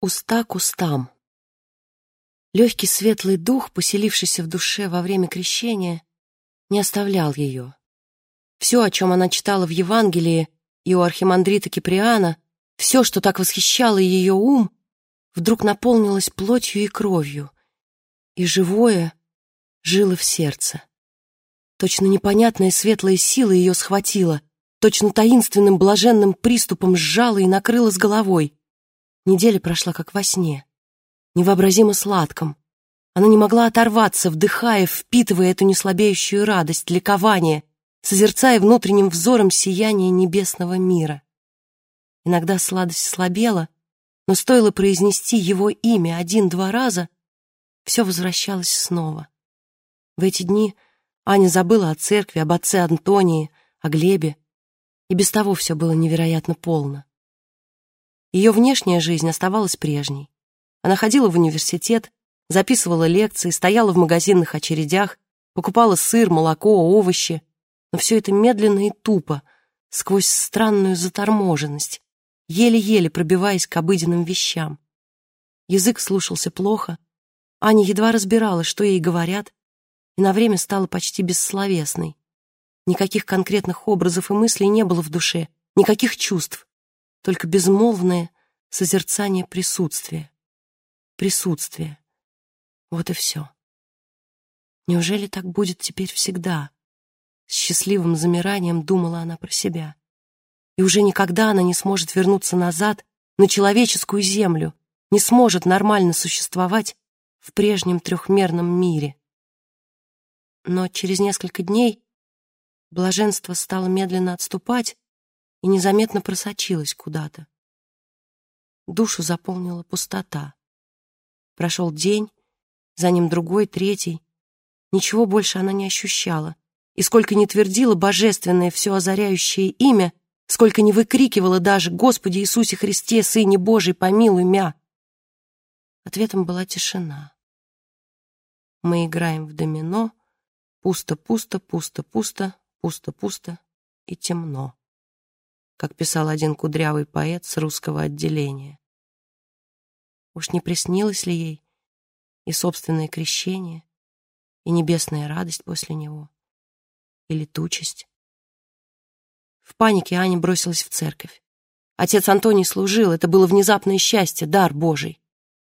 Уста к устам. Легкий светлый дух, поселившийся в душе во время крещения, не оставлял ее. Все, о чем она читала в Евангелии и у архимандрита Киприана, все, что так восхищало ее ум, вдруг наполнилось плотью и кровью, и живое жило в сердце. Точно непонятная светлая сила ее схватила, точно таинственным блаженным приступом сжала и накрыла с головой. Неделя прошла как во сне, невообразимо сладком. Она не могла оторваться, вдыхая, впитывая эту неслабеющую радость, ликование, созерцая внутренним взором сияние небесного мира. Иногда сладость слабела, но стоило произнести его имя один-два раза, все возвращалось снова. В эти дни Аня забыла о церкви, об отце Антонии, о Глебе, и без того все было невероятно полно. Ее внешняя жизнь оставалась прежней. Она ходила в университет, записывала лекции, стояла в магазинных очередях, покупала сыр, молоко, овощи, но все это медленно и тупо, сквозь странную заторможенность, еле-еле пробиваясь к обыденным вещам. Язык слушался плохо, Аня едва разбирала, что ей говорят, и на время стала почти бессловесной. Никаких конкретных образов и мыслей не было в душе, никаких чувств только безмолвное созерцание присутствия. Присутствие. Вот и все. Неужели так будет теперь всегда? С счастливым замиранием думала она про себя. И уже никогда она не сможет вернуться назад на человеческую землю, не сможет нормально существовать в прежнем трехмерном мире. Но через несколько дней блаженство стало медленно отступать, незаметно просочилась куда-то. Душу заполнила пустота. Прошел день, за ним другой, третий. Ничего больше она не ощущала. И сколько не твердила божественное все озаряющее имя, сколько не выкрикивала даже «Господи Иисусе Христе, Сыне Божий, помилуй мя!» Ответом была тишина. Мы играем в домино, пусто-пусто, пусто-пусто, пусто-пусто и темно как писал один кудрявый поэт с русского отделения. Уж не приснилось ли ей и собственное крещение, и небесная радость после него, и летучесть? В панике Аня бросилась в церковь. Отец Антоний служил, это было внезапное счастье, дар Божий.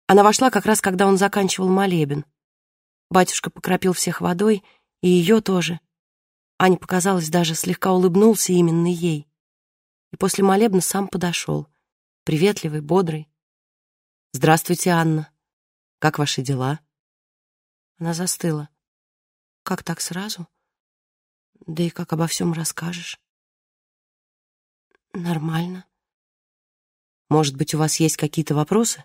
Она вошла как раз, когда он заканчивал молебен. Батюшка покропил всех водой, и ее тоже. Ане показалось, даже слегка улыбнулся именно ей и после молебна сам подошел, приветливый, бодрый. «Здравствуйте, Анна. Как ваши дела?» Она застыла. «Как так сразу? Да и как обо всем расскажешь?» «Нормально». «Может быть, у вас есть какие-то вопросы?»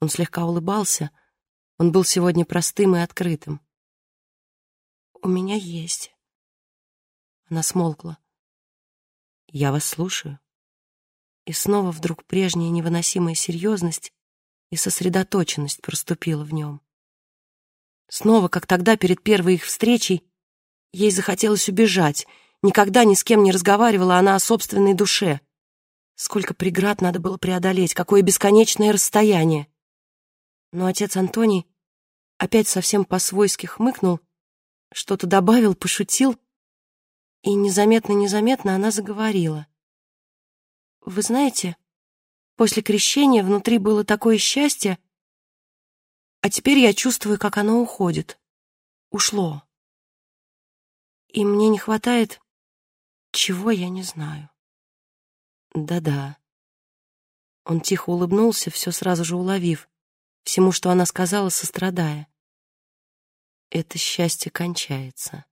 Он слегка улыбался. Он был сегодня простым и открытым. «У меня есть». Она смолкла. Я вас слушаю. И снова вдруг прежняя невыносимая серьезность и сосредоточенность проступила в нем. Снова, как тогда перед первой их встречей, ей захотелось убежать. Никогда ни с кем не разговаривала она о собственной душе. Сколько преград надо было преодолеть, какое бесконечное расстояние. Но отец Антоний опять совсем по-свойски хмыкнул, что-то добавил, пошутил, и незаметно-незаметно она заговорила. «Вы знаете, после крещения внутри было такое счастье, а теперь я чувствую, как оно уходит. Ушло. И мне не хватает чего, я не знаю». «Да-да». Он тихо улыбнулся, все сразу же уловив, всему, что она сказала, сострадая. «Это счастье кончается».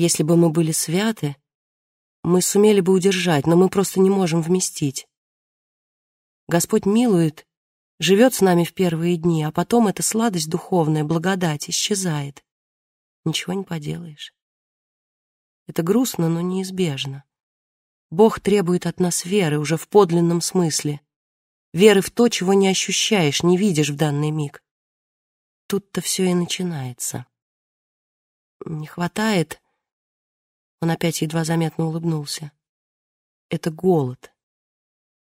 Если бы мы были святы, мы сумели бы удержать, но мы просто не можем вместить. Господь милует, живет с нами в первые дни, а потом эта сладость духовная, благодать исчезает. Ничего не поделаешь. Это грустно, но неизбежно. Бог требует от нас веры уже в подлинном смысле. Веры в то, чего не ощущаешь, не видишь в данный миг. Тут-то все и начинается. Не хватает он опять едва заметно улыбнулся. Это голод.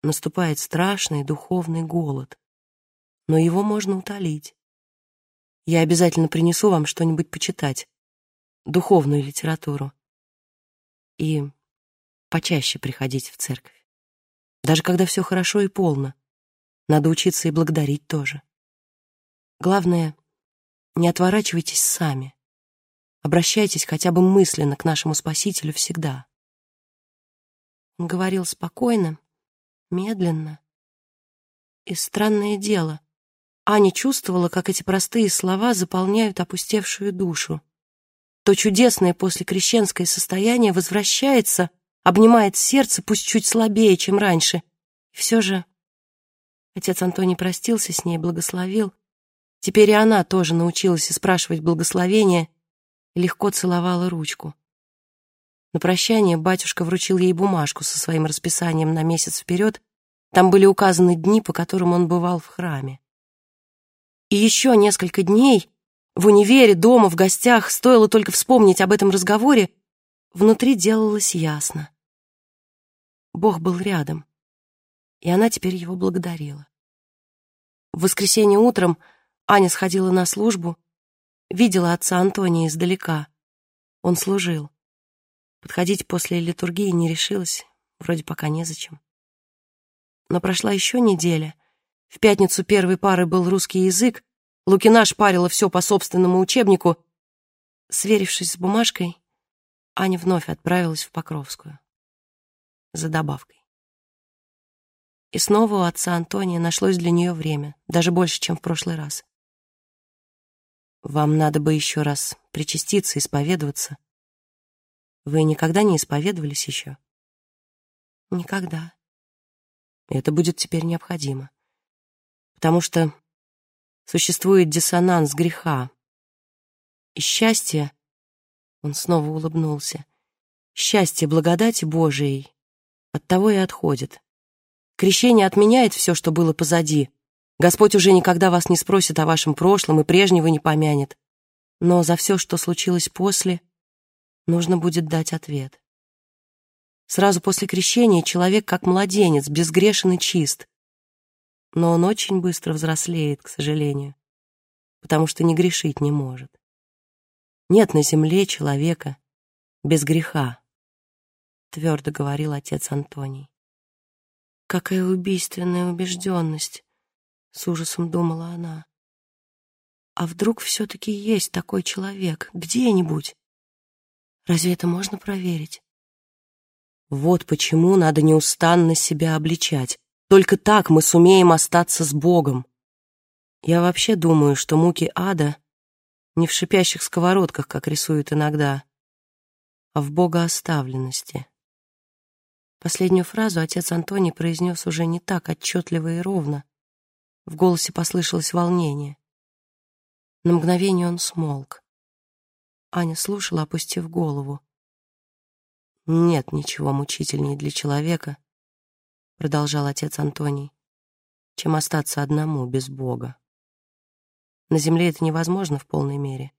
наступает страшный духовный голод. Но его можно утолить. Я обязательно принесу вам что-нибудь почитать, духовную литературу. И почаще приходить в церковь. Даже когда все хорошо и полно. Надо учиться и благодарить тоже. Главное, не отворачивайтесь сами. Обращайтесь хотя бы мысленно к нашему Спасителю всегда. Он говорил спокойно, медленно. И странное дело, Аня чувствовала, как эти простые слова заполняют опустевшую душу. То чудесное после крещенское состояние возвращается, обнимает сердце, пусть чуть слабее, чем раньше. И все же отец Антоний простился с ней, благословил. Теперь и она тоже научилась и спрашивать благословения легко целовала ручку. На прощание батюшка вручил ей бумажку со своим расписанием на месяц вперед. Там были указаны дни, по которым он бывал в храме. И еще несколько дней в универе, дома, в гостях, стоило только вспомнить об этом разговоре, внутри делалось ясно. Бог был рядом, и она теперь его благодарила. В воскресенье утром Аня сходила на службу, видела отца Антония издалека. Он служил. Подходить после литургии не решилась, вроде пока незачем. Но прошла еще неделя — в пятницу первой пары был русский язык, Лукина шпарила все по собственному учебнику. Сверившись с бумажкой, Аня вновь отправилась в Покровскую. За добавкой. И снова у отца Антония нашлось для нее время, даже больше, чем в прошлый раз. Вам надо бы еще раз причаститься, исповедоваться. Вы никогда не исповедовались еще? Никогда. Это будет теперь необходимо потому что существует диссонанс греха. И счастье, он снова улыбнулся, счастье благодати Божией от того и отходит. Крещение отменяет все, что было позади. Господь уже никогда вас не спросит о вашем прошлом и прежнего не помянет. Но за все, что случилось после, нужно будет дать ответ. Сразу после крещения человек, как младенец, безгрешен и чист но он очень быстро взрослеет, к сожалению, потому что не грешить не может. Нет на земле человека без греха, твердо говорил отец Антоний. Какая убийственная убежденность, с ужасом думала она. А вдруг все-таки есть такой человек где-нибудь? Разве это можно проверить? Вот почему надо неустанно себя обличать, только так мы сумеем остаться с Богом. Я вообще думаю, что муки ада не в шипящих сковородках, как рисуют иногда, а в богооставленности. Последнюю фразу отец Антоний произнес уже не так отчетливо и ровно. В голосе послышалось волнение. На мгновение он смолк. Аня слушала, опустив голову. Нет ничего мучительнее для человека, — продолжал отец Антоний, — чем остаться одному, без Бога. На земле это невозможно в полной мере.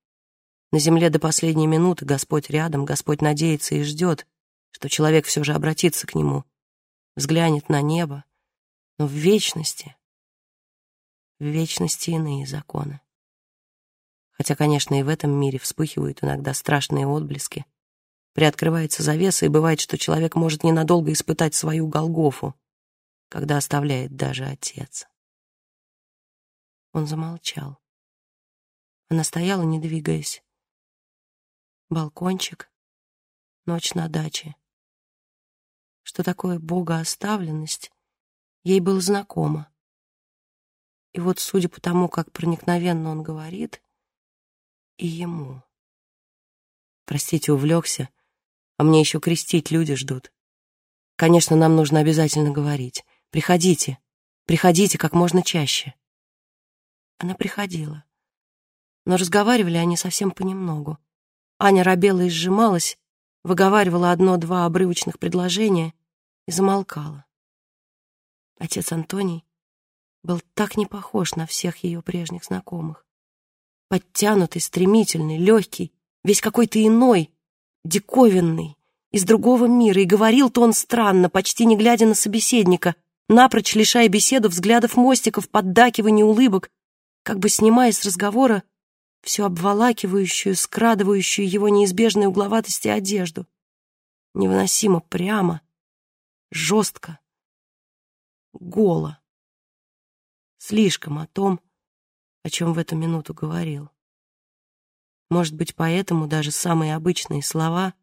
На земле до последней минуты Господь рядом, Господь надеется и ждет, что человек все же обратится к Нему, взглянет на небо, но в вечности, в вечности иные законы. Хотя, конечно, и в этом мире вспыхивают иногда страшные отблески, приоткрывается завеса, и бывает, что человек может ненадолго испытать свою Голгофу, когда оставляет даже отец. Он замолчал. Она стояла, не двигаясь. Балкончик, ночь на даче. Что такое богооставленность, ей было знакомо. И вот, судя по тому, как проникновенно он говорит, и ему. Простите, увлекся, а мне еще крестить люди ждут. Конечно, нам нужно обязательно говорить. Приходите, приходите как можно чаще. Она приходила. Но разговаривали они совсем понемногу. Аня робела и сжималась, выговаривала одно-два обрывочных предложения и замолкала. Отец Антоний был так не похож на всех ее прежних знакомых. Подтянутый, стремительный, легкий, весь какой-то иной, диковинный, из другого мира, и говорил-то он странно, почти не глядя на собеседника — напрочь лишая беседу взглядов мостиков, поддакиваний, улыбок, как бы снимая с разговора всю обволакивающую, скрадывающую его неизбежной угловатости одежду. Невыносимо прямо, жестко, голо. Слишком о том, о чем в эту минуту говорил. Может быть, поэтому даже самые обычные слова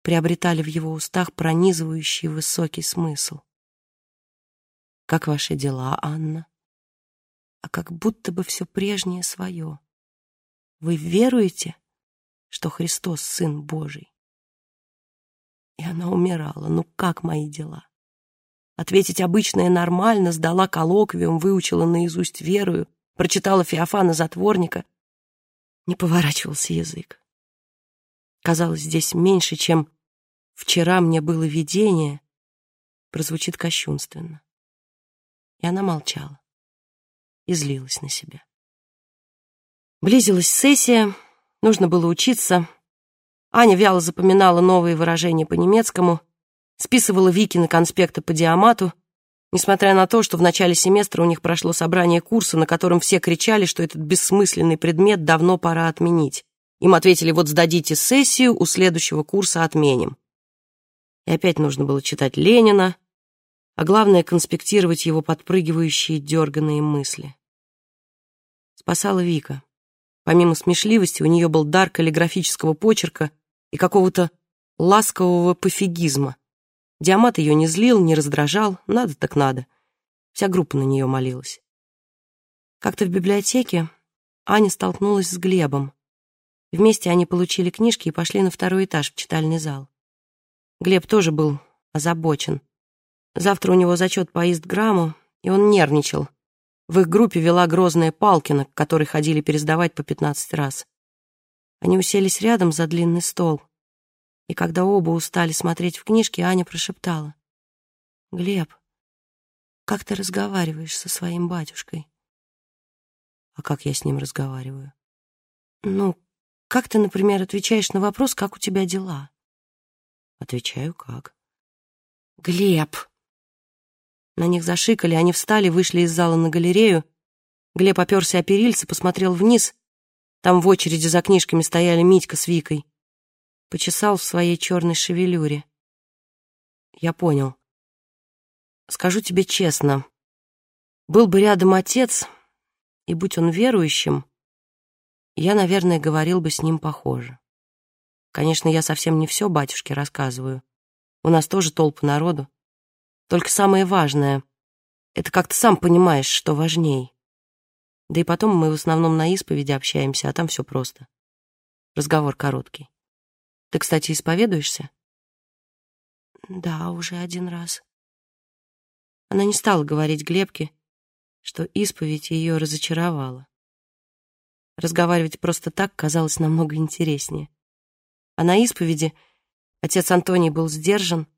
приобретали в его устах пронизывающий высокий смысл. «Как ваши дела, Анна?» А как будто бы все прежнее свое. Вы веруете, что Христос — Сын Божий? И она умирала. Ну как мои дела? Ответить обычное нормально, сдала коллоквиум, выучила наизусть верую, прочитала Феофана Затворника. Не поворачивался язык. Казалось, здесь меньше, чем «вчера мне было видение», прозвучит кощунственно. И она молчала и злилась на себя. Близилась сессия, нужно было учиться. Аня вяло запоминала новые выражения по-немецкому, списывала Вики на конспекты по диамату, несмотря на то, что в начале семестра у них прошло собрание курса, на котором все кричали, что этот бессмысленный предмет давно пора отменить. Им ответили, вот сдадите сессию, у следующего курса отменим. И опять нужно было читать Ленина, а главное — конспектировать его подпрыгивающие, дерганные мысли. Спасала Вика. Помимо смешливости, у нее был дар каллиграфического почерка и какого-то ласкового пофигизма. Диамат ее не злил, не раздражал, надо так надо. Вся группа на нее молилась. Как-то в библиотеке Аня столкнулась с Глебом. Вместе они получили книжки и пошли на второй этаж в читальный зал. Глеб тоже был озабочен. Завтра у него зачет по истграмму, и он нервничал. В их группе вела грозная Палкина, к которой ходили пересдавать по пятнадцать раз. Они уселись рядом за длинный стол. И когда оба устали смотреть в книжки, Аня прошептала. «Глеб, как ты разговариваешь со своим батюшкой?» «А как я с ним разговариваю?» «Ну, как ты, например, отвечаешь на вопрос, как у тебя дела?» «Отвечаю, как?» «Глеб!» На них зашикали, они встали, вышли из зала на галерею. Глеб оперся о перильце, посмотрел вниз. Там в очереди за книжками стояли Митька с Викой. Почесал в своей черной шевелюре. Я понял. Скажу тебе честно, был бы рядом отец, и будь он верующим, я, наверное, говорил бы с ним похоже. Конечно, я совсем не все батюшке рассказываю. У нас тоже толпа народу. Только самое важное — это как ты сам понимаешь, что важней. Да и потом мы в основном на исповеди общаемся, а там все просто. Разговор короткий. Ты, кстати, исповедуешься? Да, уже один раз. Она не стала говорить Глебке, что исповедь ее разочаровала. Разговаривать просто так казалось намного интереснее. А на исповеди отец Антоний был сдержан,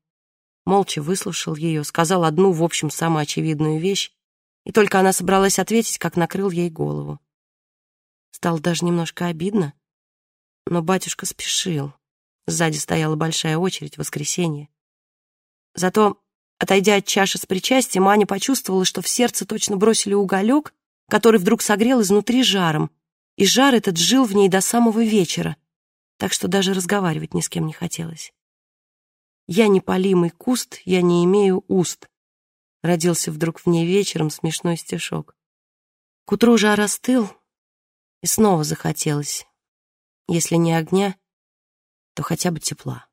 молча выслушал ее, сказал одну, в общем, самую очевидную вещь, и только она собралась ответить, как накрыл ей голову. Стало даже немножко обидно, но батюшка спешил. Сзади стояла большая очередь в воскресенье. Зато, отойдя от чаши с причастием, Аня почувствовала, что в сердце точно бросили уголек, который вдруг согрел изнутри жаром, и жар этот жил в ней до самого вечера, так что даже разговаривать ни с кем не хотелось. «Я непалимый куст, я не имею уст», родился вдруг в ней вечером смешной стишок. К утру жар остыл, и снова захотелось, если не огня, то хотя бы тепла.